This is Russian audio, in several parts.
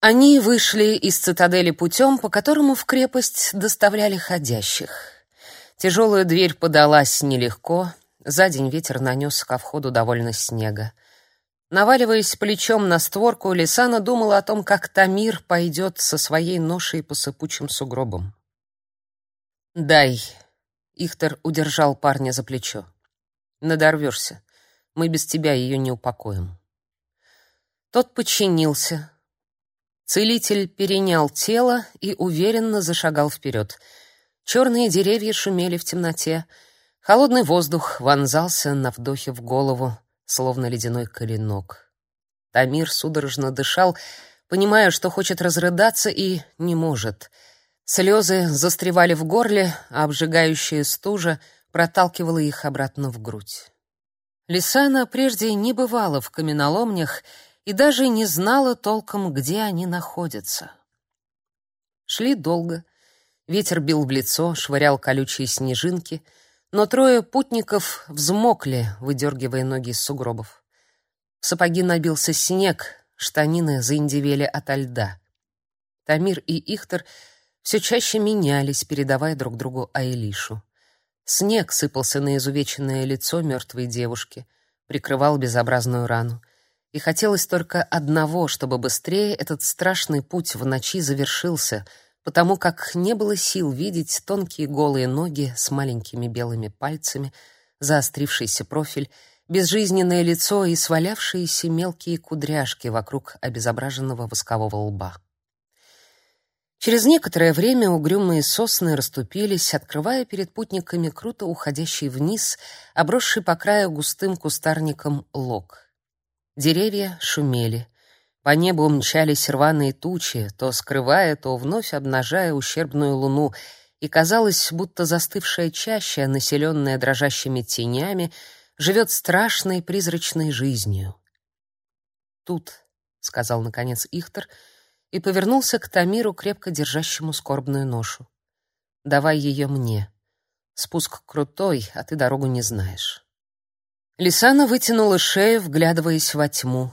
Они вышли из цитадели путем, по которому в крепость доставляли ходящих. Тяжелая дверь подалась нелегко, за день ветер нанес ко входу довольно снега. Наваливаясь плечом на створку, Лисана думала о том, как Тамир пойдет со своей ношей по сыпучим сугробам. «Дай!» — Ихтер удержал парня за плечо. «Надорвешься. Мы без тебя ее не упокоим». Тот подчинился. Целитель перенял тело и уверенно зашагал вперед. Черные деревья шумели в темноте. Холодный воздух вонзался на вдохе в голову словно ледяной коленок. Тамир судорожно дышал, понимая, что хочет разрыдаться и не может. Слезы застревали в горле, а обжигающая стужа проталкивала их обратно в грудь. Лисана прежде не бывала в каменоломнях и даже не знала толком, где они находятся. Шли долго. Ветер бил в лицо, швырял колючие снежинки — но трое путников взмокли, выдергивая ноги из сугробов. В сапоги набился снег, штанины заиндевели ото льда. Тамир и Ихтер все чаще менялись, передавая друг другу Айлишу. Снег сыпался на изувеченное лицо мертвой девушки, прикрывал безобразную рану. И хотелось только одного, чтобы быстрее этот страшный путь в ночи завершился — потому как не было сил видеть тонкие голые ноги с маленькими белыми пальцами, заострившийся профиль, безжизненное лицо и свалявшиеся мелкие кудряшки вокруг обезображенного воскового лба. Через некоторое время угрюмые сосны расступились, открывая перед путниками круто уходящий вниз, обросший по краю густым кустарником лог. Деревья шумели — по небу мчались рваные тучи, то скрывая, то вновь обнажая ущербную луну, и казалось, будто застывшая чаща, населенная дрожащими тенями, живет страшной призрачной жизнью. «Тут», — сказал наконец Ихтер, и повернулся к Тамиру, крепко держащему скорбную ношу. «Давай ее мне. Спуск крутой, а ты дорогу не знаешь». Лисана вытянула шею, вглядываясь во тьму.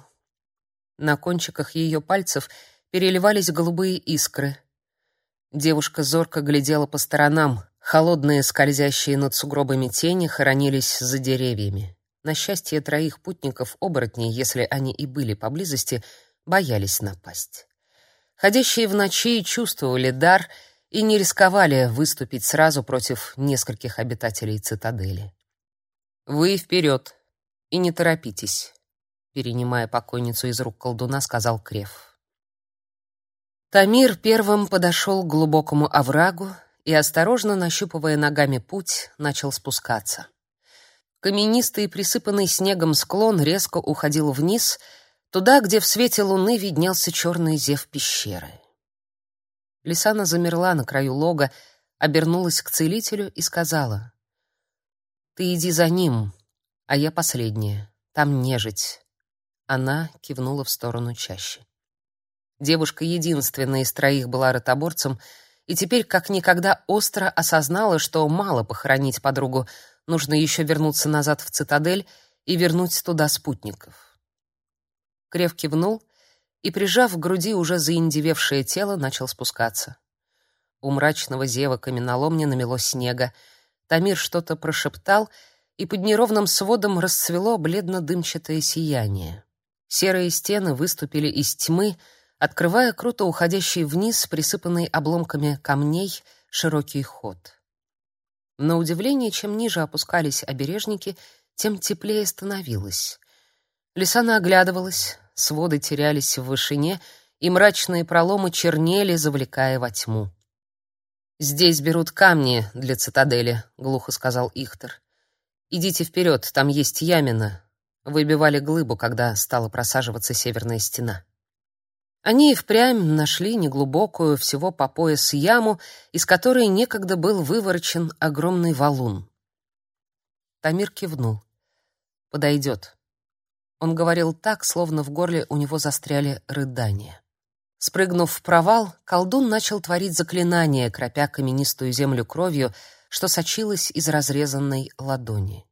На кончиках ее пальцев переливались голубые искры. Девушка зорко глядела по сторонам. Холодные, скользящие над сугробами тени хоронились за деревьями. На счастье троих путников-оборотней, если они и были поблизости, боялись напасть. Ходящие в ночи чувствовали дар и не рисковали выступить сразу против нескольких обитателей цитадели. «Вы вперед и не торопитесь», перенимая покойницу из рук колдуна, сказал Крев. Тамир первым подошел к глубокому оврагу и, осторожно нащупывая ногами путь, начал спускаться. Каменистый, присыпанный снегом склон резко уходил вниз, туда, где в свете луны виднелся черный зев пещеры. Лисана замерла на краю лога, обернулась к целителю и сказала: "Ты иди за ним, а я последняя. Там нежить. Она кивнула в сторону чащи. Девушка единственная из троих была ротоборцем и теперь как никогда остро осознала, что мало похоронить подругу, нужно еще вернуться назад в цитадель и вернуть туда спутников. Крев кивнул и, прижав к груди уже заиндевевшее тело, начал спускаться. У мрачного зева каменоломни намело снега. Тамир что-то прошептал, и под неровным сводом расцвело бледно-дымчатое сияние. Серые стены выступили из тьмы, открывая круто уходящий вниз, присыпанный обломками камней, широкий ход. На удивление, чем ниже опускались обережники, тем теплее становилось. Лисана оглядывалась, своды терялись в вышине, и мрачные проломы чернели, завлекая во тьму. «Здесь берут камни для цитадели», — глухо сказал Ихтер. «Идите вперед, там есть ямина, выбивали глыбу, когда стала просаживаться северная стена. Они и впрямь нашли неглубокую, всего по пояс яму, из которой некогда был выворочен огромный валун. Тамир кивнул. «Подойдет». Он говорил так, словно в горле у него застряли рыдания. Спрыгнув в провал, колдун начал творить заклинание, кропя каменистую землю кровью, что сочилась из разрезанной ладони.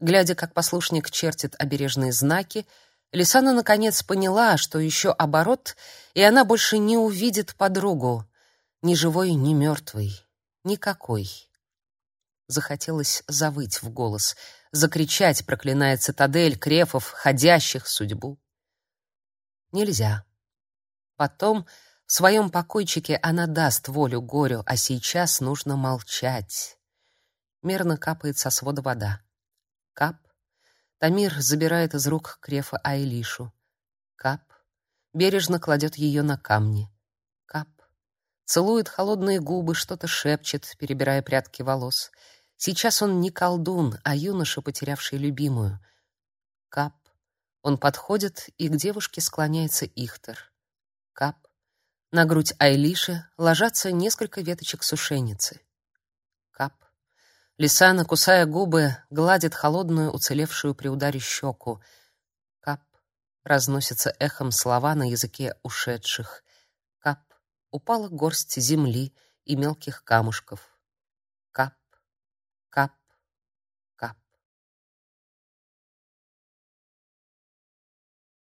Глядя, как послушник чертит обережные знаки, Лисана наконец поняла, что еще оборот, и она больше не увидит подругу, ни живой, ни мертвой, никакой. Захотелось завыть в голос, закричать, проклиная цитадель, крефов, ходящих, судьбу. Нельзя. Потом в своем покойчике она даст волю горю, а сейчас нужно молчать. Мерно капает со свода вода. Кап. Тамир забирает из рук Крефа Айлишу. Кап. Бережно кладет ее на камни. Кап. Целует холодные губы, что-то шепчет, перебирая прядки волос. Сейчас он не колдун, а юноша, потерявший любимую. Кап. Он подходит, и к девушке склоняется Ихтер. Кап. На грудь Айлиши ложатся несколько веточек сушеницы. Кап. Лисана, кусая губы, гладит холодную, уцелевшую при ударе щеку. Кап. Разносится эхом слова на языке ушедших. Кап. Упала горсть земли и мелких камушков.